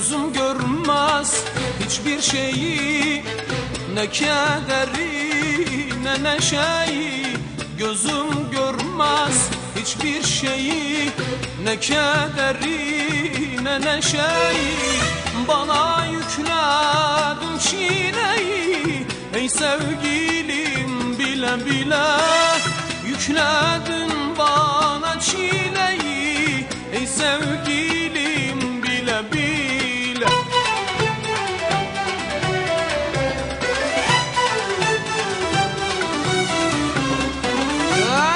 Gözüm görmez hiçbir şeyi. Ne kederi ne neşeyi Gözüm görmez hiçbir şeyi. Ne kederi ne neşeyi Bana yükledin çileyi. Ey sevgilim bile bile Yükledin bana çileyi. Ey sevgilim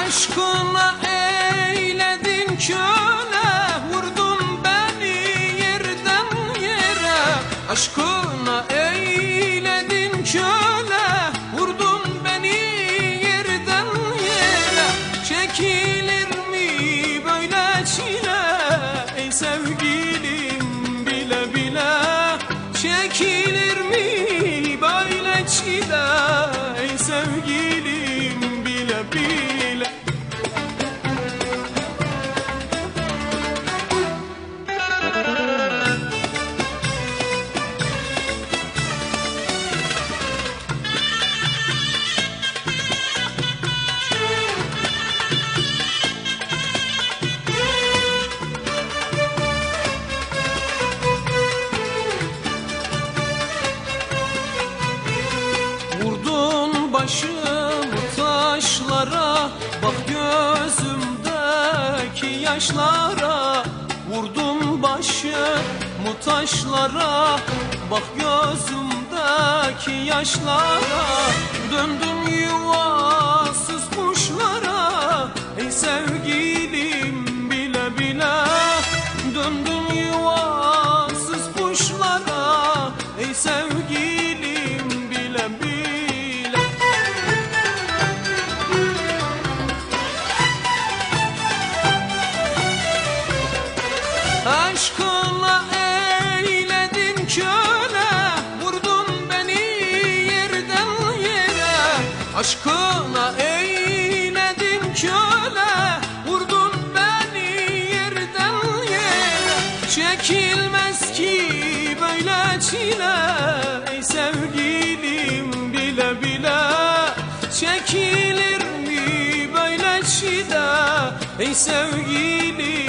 Aşkına eyledin köle Vurdun beni yerden yere. Aşkına eyledin köle Vurdun beni yerden yere. Çekilir mi böyle çile? Ey sevgilim bile bile Çekilir Başımı taşlara Bak gözümdeki yaşlara. Vurdum başımı taşlara Bak gözümdeki yaşlara. Döndüm yuvasız Aşkınla eyledin köle Vurdun beni yerden yere. Çekilmez ki böyle çile Ey sevgilim bile bile. Çekilir mi böyle çile Ey sevgilim